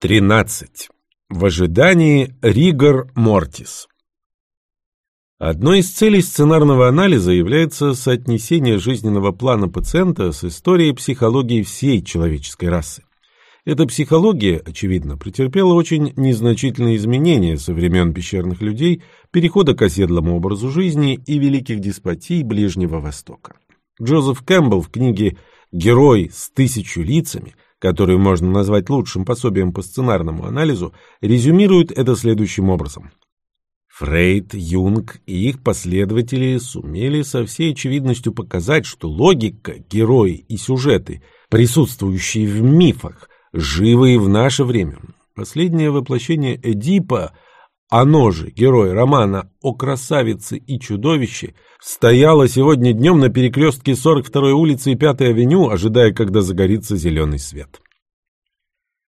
13. В ожидании ригор мортис. Одной из целей сценарного анализа является соотнесение жизненного плана пациента с историей психологии всей человеческой расы. Эта психология, очевидно, претерпела очень незначительные изменения со времен пещерных людей, перехода к оседлому образу жизни и великих деспотий Ближнего Востока. Джозеф Кэмпбелл в книге «Герой с тысячу лицами» которую можно назвать лучшим пособием по сценарному анализу, резюмирует это следующим образом. Фрейд, Юнг и их последователи сумели со всей очевидностью показать, что логика, герои и сюжеты, присутствующие в мифах, живы и в наше время. Последнее воплощение Эдипа, оно же герой романа о красавице и чудовище, стояла сегодня днем на перекрестке 42-й улицы и 5-й авеню, ожидая, когда загорится зеленый свет.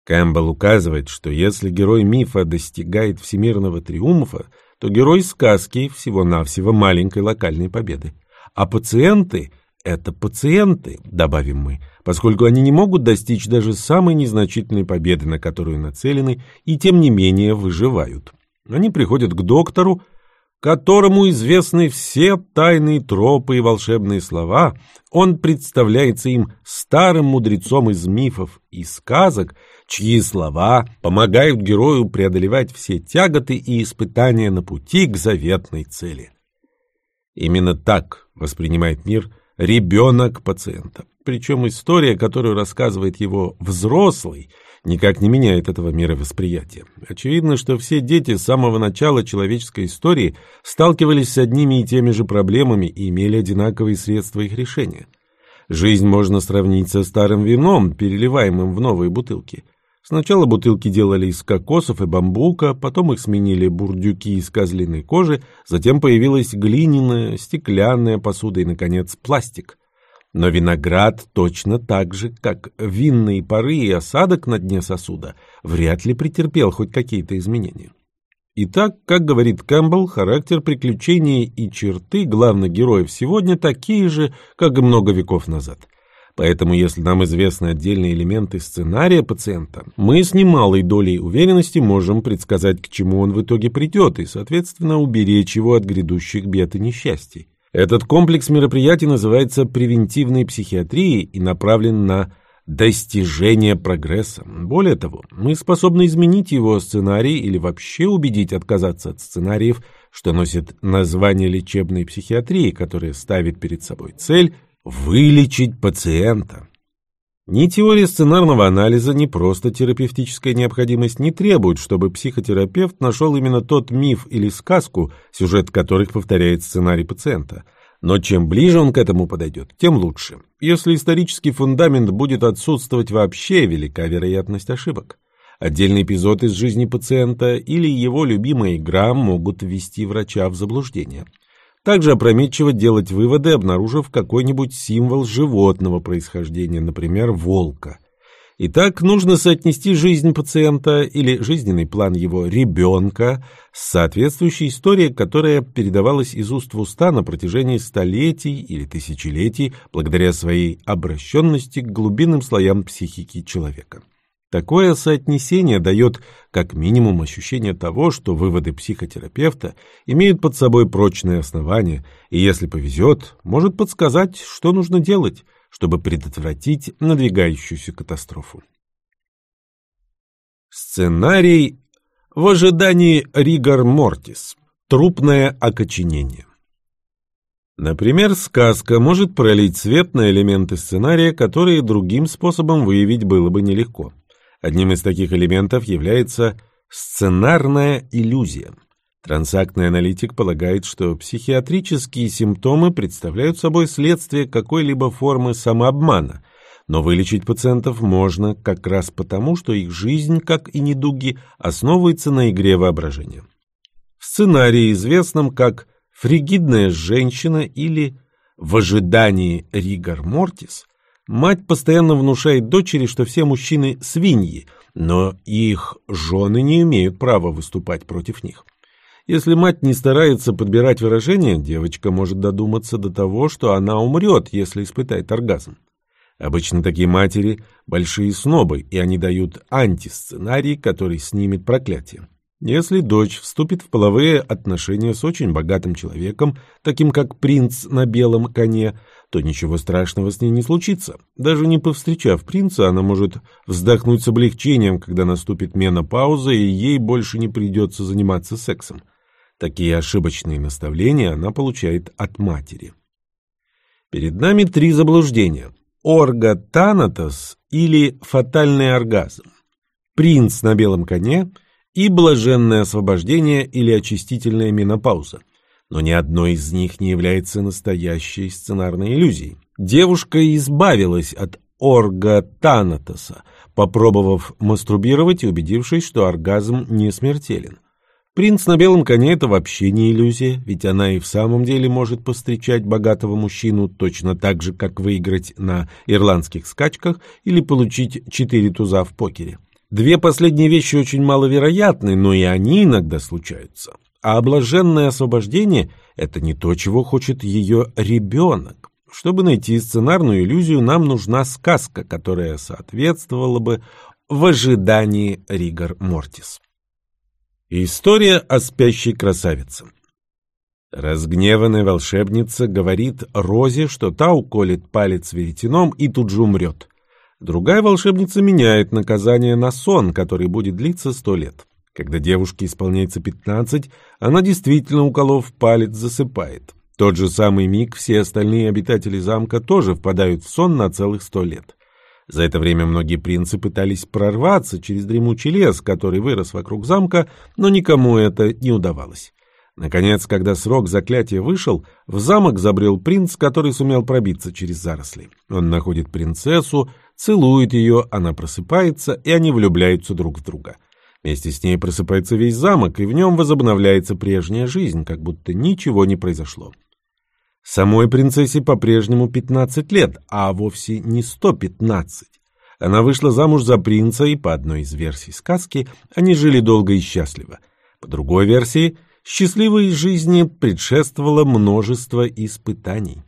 Кэмпбелл указывает, что если герой мифа достигает всемирного триумфа, то герой сказки всего-навсего маленькой локальной победы. А пациенты — это пациенты, добавим мы, поскольку они не могут достичь даже самой незначительной победы, на которую нацелены, и тем не менее выживают. Они приходят к доктору, которому известны все тайные тропы и волшебные слова, он представляется им старым мудрецом из мифов и сказок, чьи слова помогают герою преодолевать все тяготы и испытания на пути к заветной цели. Именно так воспринимает мир ребенок пациента. Причем история, которую рассказывает его взрослый – никак не меняет этого мировосприятия. Очевидно, что все дети с самого начала человеческой истории сталкивались с одними и теми же проблемами и имели одинаковые средства их решения. Жизнь можно сравнить со старым вином, переливаемым в новые бутылки. Сначала бутылки делали из кокосов и бамбука, потом их сменили бурдюки из козлиной кожи, затем появилась глиняная, стеклянная посуда и, наконец, пластик. Но виноград точно так же, как винные пары и осадок на дне сосуда, вряд ли претерпел хоть какие-то изменения. Итак, как говорит Кэмпбелл, характер приключений и черты главных героев сегодня такие же, как и много веков назад. Поэтому, если нам известны отдельные элементы сценария пациента, мы с немалой долей уверенности можем предсказать, к чему он в итоге придет, и, соответственно, уберечь его от грядущих бед и несчастий. Этот комплекс мероприятий называется превентивной психиатрией и направлен на достижение прогресса. Более того, мы способны изменить его сценарий или вообще убедить отказаться от сценариев, что носит название лечебной психиатрии, которая ставит перед собой цель вылечить пациента. Ни теория сценарного анализа, ни просто терапевтическая необходимость не требуют, чтобы психотерапевт нашел именно тот миф или сказку, сюжет которых повторяет сценарий пациента. Но чем ближе он к этому подойдет, тем лучше. Если исторический фундамент будет отсутствовать вообще, велика вероятность ошибок. Отдельный эпизод из жизни пациента или его любимая игра могут ввести врача в заблуждение. Также опрометчиво делать выводы, обнаружив какой-нибудь символ животного происхождения, например, волка. Итак, нужно соотнести жизнь пациента или жизненный план его ребенка с соответствующей историей, которая передавалась из уст в уста на протяжении столетий или тысячелетий благодаря своей обращенности к глубинным слоям психики человека. Такое соотнесение дает как минимум ощущение того, что выводы психотерапевта имеют под собой прочные основания, и если повезет, может подсказать, что нужно делать, чтобы предотвратить надвигающуюся катастрофу. Сценарий в ожидании Ригор Мортис. Трупное окоченение. Например, сказка может пролить свет на элементы сценария, которые другим способом выявить было бы нелегко. Одним из таких элементов является сценарная иллюзия. Трансактный аналитик полагает, что психиатрические симптомы представляют собой следствие какой-либо формы самообмана, но вылечить пациентов можно как раз потому, что их жизнь, как и недуги, основывается на игре воображения. В сценарии, известном как «Фригидная женщина» или «В ожидании Ригар Мортис», Мать постоянно внушает дочери, что все мужчины – свиньи, но их жены не имеют права выступать против них. Если мать не старается подбирать выражения, девочка может додуматься до того, что она умрет, если испытает оргазм. Обычно такие матери – большие снобы, и они дают антисценарий, который снимет проклятие. Если дочь вступит в половые отношения с очень богатым человеком, таким как принц на белом коне, то ничего страшного с ней не случится. Даже не повстречав принца, она может вздохнуть с облегчением, когда наступит менопауза, и ей больше не придется заниматься сексом. Такие ошибочные наставления она получает от матери. Перед нами три заблуждения. Орготанатос или фатальный оргазм. Принц на белом коне – и блаженное освобождение или очистительная менопауза. Но ни одно из них не является настоящей сценарной иллюзией. Девушка избавилась от орготанатоса, попробовав мастурбировать и убедившись, что оргазм не смертелен. Принц на белом коне – это вообще не иллюзия, ведь она и в самом деле может постречать богатого мужчину точно так же, как выиграть на ирландских скачках или получить четыре туза в покере. Две последние вещи очень маловероятны, но и они иногда случаются. А облаженное освобождение – это не то, чего хочет ее ребенок. Чтобы найти сценарную иллюзию, нам нужна сказка, которая соответствовала бы в ожидании Ригор Мортис. История о спящей красавице. Разгневанная волшебница говорит Розе, что та уколет палец веретеном и тут же умрет. Другая волшебница меняет наказание на сон, который будет длиться сто лет. Когда девушке исполняется пятнадцать, она действительно, уколов палец, засыпает. Тот же самый миг все остальные обитатели замка тоже впадают в сон на целых сто лет. За это время многие принцы пытались прорваться через дремучий лес, который вырос вокруг замка, но никому это не удавалось. Наконец, когда срок заклятия вышел, в замок забрел принц, который сумел пробиться через заросли. Он находит принцессу, целует ее, она просыпается, и они влюбляются друг в друга. Вместе с ней просыпается весь замок, и в нем возобновляется прежняя жизнь, как будто ничего не произошло. Самой принцессе по-прежнему 15 лет, а вовсе не 115. Она вышла замуж за принца, и по одной из версий сказки они жили долго и счастливо. По другой версии – Счастливой жизни предшествовало множество испытаний.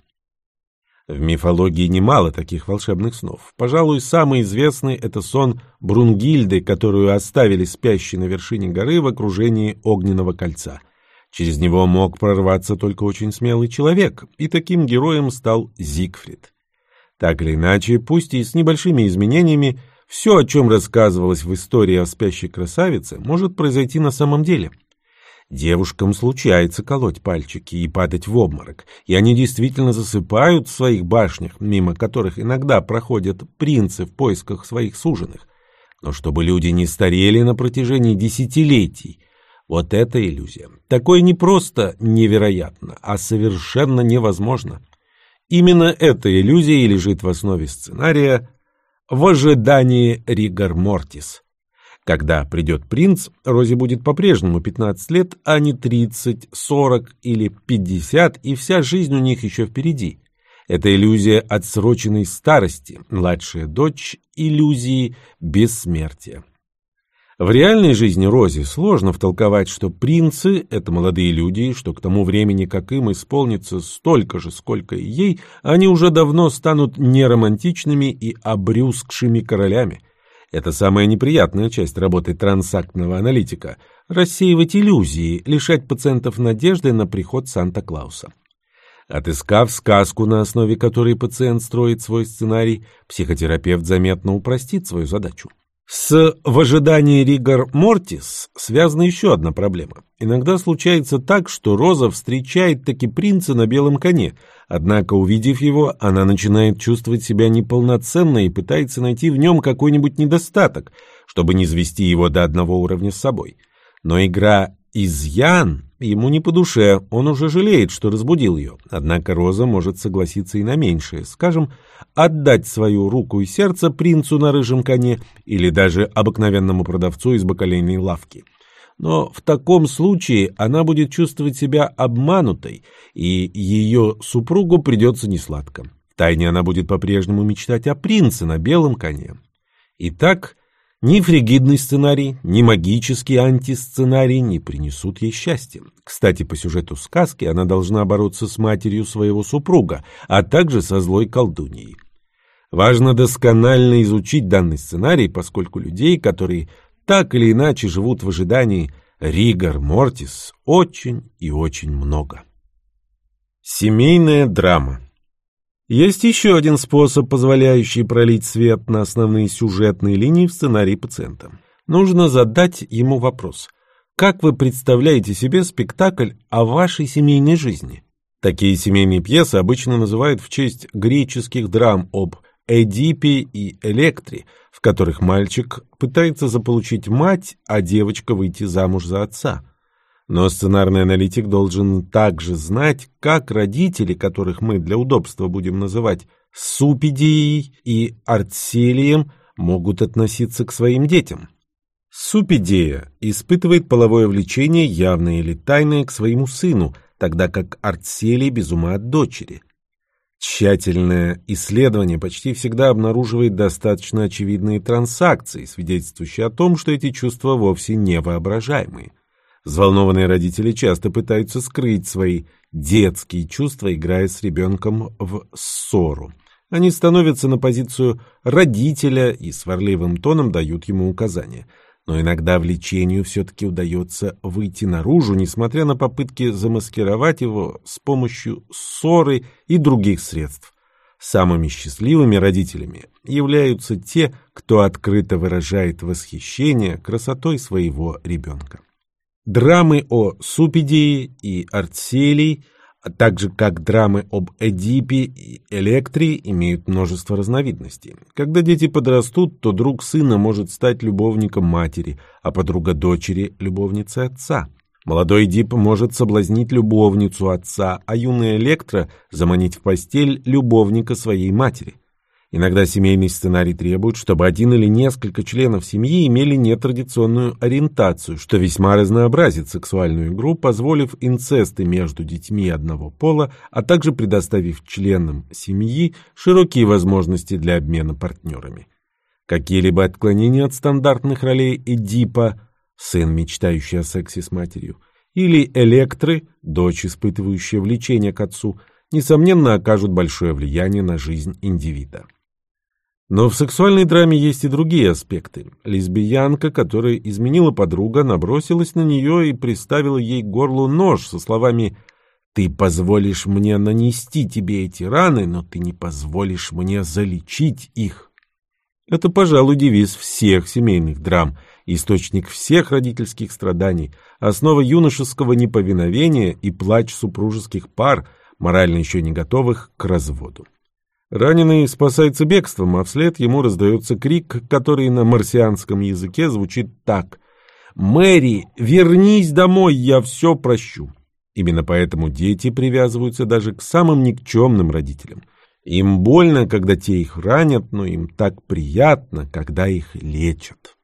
В мифологии немало таких волшебных снов. Пожалуй, самый известный – это сон Брунгильды, которую оставили спящей на вершине горы в окружении огненного кольца. Через него мог прорваться только очень смелый человек, и таким героем стал Зигфрид. Так или иначе, пусть и с небольшими изменениями, все, о чем рассказывалось в истории о спящей красавице, может произойти на самом деле – Девушкам случается колоть пальчики и падать в обморок, и они действительно засыпают в своих башнях, мимо которых иногда проходят принцы в поисках своих суженых. Но чтобы люди не старели на протяжении десятилетий, вот это иллюзия. Такое не просто невероятно, а совершенно невозможно. Именно эта иллюзия и лежит в основе сценария «В ожидании Ригар Мортис», когда придет принц, Розе будет по-прежнему 15 лет, а не 30, 40 или 50, и вся жизнь у них еще впереди. Это иллюзия отсроченной старости, младшая дочь иллюзии бессмертия. В реальной жизни Розе сложно втолковать, что принцы — это молодые люди, что к тому времени, как им исполнится столько же, сколько и ей, они уже давно станут неромантичными и обрюзгшими королями — это самая неприятная часть работы трансактного аналитика – рассеивать иллюзии, лишать пациентов надежды на приход Санта-Клауса. Отыскав сказку, на основе которой пациент строит свой сценарий, психотерапевт заметно упростит свою задачу. С «в ожидании Ригор Мортис» связана еще одна проблема. Иногда случается так, что Роза встречает таки принца на белом коне, однако, увидев его, она начинает чувствовать себя неполноценной и пытается найти в нем какой-нибудь недостаток, чтобы не свести его до одного уровня с собой. Но игра изъян ему не по душе, он уже жалеет, что разбудил ее. Однако Роза может согласиться и на меньшее, скажем, отдать свою руку и сердце принцу на рыжем коне или даже обыкновенному продавцу из бакалейной лавки. Но в таком случае она будет чувствовать себя обманутой, и ее супругу придется несладко. Втайне она будет по-прежнему мечтать о принце на белом коне. Итак, ни фригидный сценарий, ни магический антисценарий не принесут ей счастья. Кстати, по сюжету сказки она должна бороться с матерью своего супруга, а также со злой колдуньей. Важно досконально изучить данный сценарий, поскольку людей, которые так или иначе живут в ожидании ригор мортис, очень и очень много. Семейная драма Есть еще один способ, позволяющий пролить свет на основные сюжетные линии в сценарии пациента. Нужно задать ему вопрос – как вы представляете себе спектакль о вашей семейной жизни? Такие семейные пьесы обычно называют в честь греческих драм об Эдипе и Электре, в которых мальчик пытается заполучить мать, а девочка выйти замуж за отца. Но сценарный аналитик должен также знать, как родители, которых мы для удобства будем называть Супидией и Артселием, могут относиться к своим детям. Супидея испытывает половое влечение, явное или тайное, к своему сыну, тогда как Артселий без ума от дочери. Тщательное исследование почти всегда обнаруживает достаточно очевидные транзакции, свидетельствующие о том, что эти чувства вовсе не воображаемые. Взволнованные родители часто пытаются скрыть свои детские чувства, играя с ребенком в ссору. Они становятся на позицию родителя и сварливым тоном дают ему указания – но иногда влечению все-таки удается выйти наружу, несмотря на попытки замаскировать его с помощью ссоры и других средств. Самыми счастливыми родителями являются те, кто открыто выражает восхищение красотой своего ребенка. Драмы о Супидии и Артселии – а так же как драмы об Эдипе и Электре имеют множество разновидностей. Когда дети подрастут, то друг сына может стать любовником матери, а подруга дочери – любовницей отца. Молодой Эдип может соблазнить любовницу отца, а юная Электра – заманить в постель любовника своей матери. Иногда семейный сценарий требует, чтобы один или несколько членов семьи имели нетрадиционную ориентацию, что весьма разнообразит сексуальную игру, позволив инцесты между детьми одного пола, а также предоставив членам семьи широкие возможности для обмена партнерами. Какие-либо отклонения от стандартных ролей Эдипа, сын, мечтающий о сексе с матерью, или Электры, дочь, испытывающая влечение к отцу, несомненно окажут большое влияние на жизнь индивида. Но в сексуальной драме есть и другие аспекты. Лесбиянка, которая изменила подруга, набросилась на нее и приставила ей к горлу нож со словами «Ты позволишь мне нанести тебе эти раны, но ты не позволишь мне залечить их». Это, пожалуй, девиз всех семейных драм, источник всех родительских страданий, основа юношеского неповиновения и плач супружеских пар, морально еще не готовых к разводу. Раненый спасается бегством, а вслед ему раздается крик, который на марсианском языке звучит так. «Мэри, вернись домой, я все прощу». Именно поэтому дети привязываются даже к самым никчемным родителям. Им больно, когда те их ранят, но им так приятно, когда их лечат.